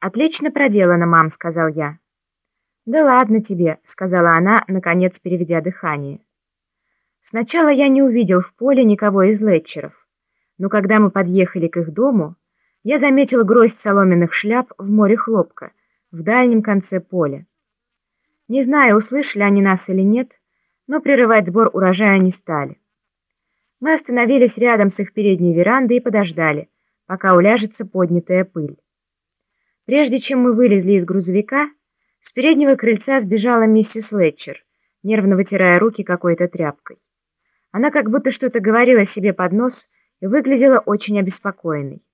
«Отлично проделано, мам», — сказал я. «Да ладно тебе», — сказала она, наконец переведя дыхание. Сначала я не увидел в поле никого из летчеров, но когда мы подъехали к их дому, я заметил гроздь соломенных шляп в море хлопка, в дальнем конце поля. Не знаю, услышали они нас или нет, но прерывать сбор урожая не стали. Мы остановились рядом с их передней верандой и подождали, пока уляжется поднятая пыль. Прежде чем мы вылезли из грузовика, с переднего крыльца сбежала миссис Летчер, нервно вытирая руки какой-то тряпкой. Она как будто что-то говорила себе под нос и выглядела очень обеспокоенной.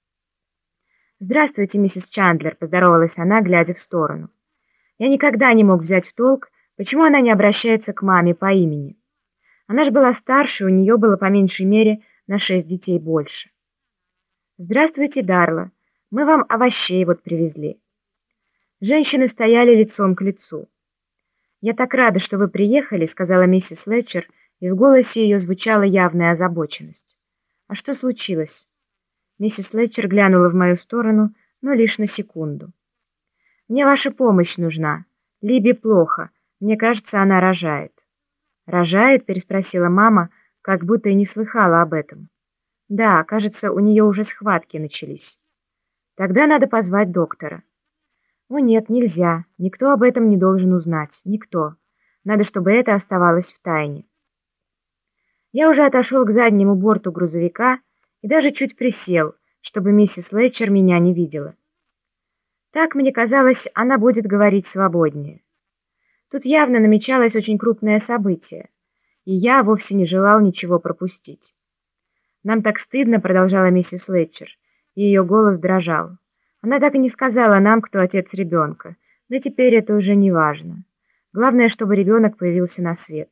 «Здравствуйте, миссис Чандлер», — поздоровалась она, глядя в сторону. Я никогда не мог взять в толк, почему она не обращается к маме по имени. Она же была старше, у нее было по меньшей мере на шесть детей больше. «Здравствуйте, Дарла», мы вам овощей вот привезли». Женщины стояли лицом к лицу. «Я так рада, что вы приехали», — сказала миссис Летчер, и в голосе ее звучала явная озабоченность. «А что случилось?» Миссис Летчер глянула в мою сторону, но лишь на секунду. «Мне ваша помощь нужна. Либи плохо. Мне кажется, она рожает». «Рожает?» — переспросила мама, как будто и не слыхала об этом. «Да, кажется, у нее уже схватки начались». Тогда надо позвать доктора. О нет, нельзя. Никто об этом не должен узнать. Никто. Надо, чтобы это оставалось в тайне. Я уже отошел к заднему борту грузовика и даже чуть присел, чтобы миссис Летчер меня не видела. Так, мне казалось, она будет говорить свободнее. Тут явно намечалось очень крупное событие, и я вовсе не желал ничего пропустить. «Нам так стыдно», — продолжала миссис Летчер, — ее голос дрожал. Она так и не сказала нам, кто отец ребенка. Да теперь это уже не важно. Главное, чтобы ребенок появился на свет.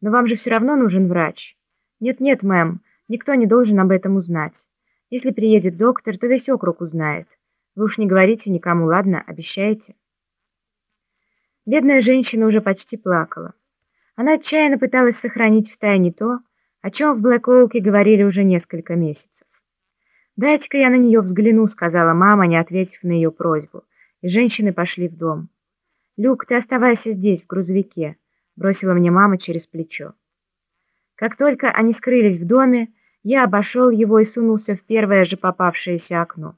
Но вам же все равно нужен врач. Нет-нет, мэм, никто не должен об этом узнать. Если приедет доктор, то весь округ узнает. Вы уж не говорите никому, ладно? Обещаете? Бедная женщина уже почти плакала. Она отчаянно пыталась сохранить в тайне то, о чем в Блэк-Оуке говорили уже несколько месяцев. «Дайте-ка я на нее взгляну», — сказала мама, не ответив на ее просьбу, и женщины пошли в дом. «Люк, ты оставайся здесь, в грузовике», — бросила мне мама через плечо. Как только они скрылись в доме, я обошел его и сунулся в первое же попавшееся окно.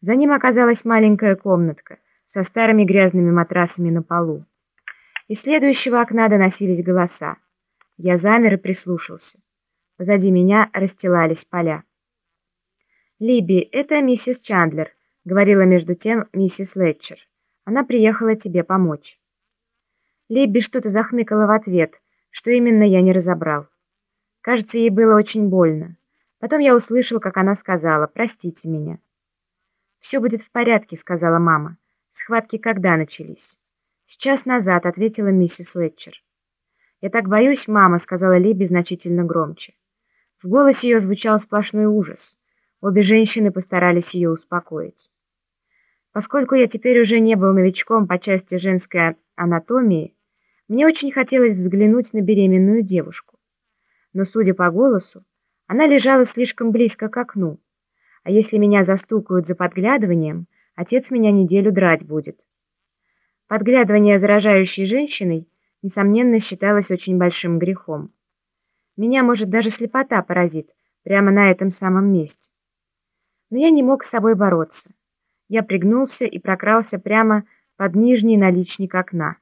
За ним оказалась маленькая комнатка со старыми грязными матрасами на полу. Из следующего окна доносились голоса. Я замер и прислушался. Позади меня расстилались поля. «Либи, это миссис Чандлер», — говорила между тем миссис Летчер. «Она приехала тебе помочь». Либи что-то захныкала в ответ, что именно я не разобрал. Кажется, ей было очень больно. Потом я услышал, как она сказала «Простите меня». «Все будет в порядке», — сказала мама. «Схватки когда начались?» «Сейчас назад», — ответила миссис Летчер. «Я так боюсь, мама», — сказала Либи значительно громче. В голосе ее звучал сплошной ужас. Обе женщины постарались ее успокоить. Поскольку я теперь уже не был новичком по части женской анатомии, мне очень хотелось взглянуть на беременную девушку. Но, судя по голосу, она лежала слишком близко к окну, а если меня застукают за подглядыванием, отец меня неделю драть будет. Подглядывание за рожающей женщиной, несомненно, считалось очень большим грехом. Меня, может, даже слепота поразит прямо на этом самом месте но я не мог с собой бороться. Я пригнулся и прокрался прямо под нижний наличник окна.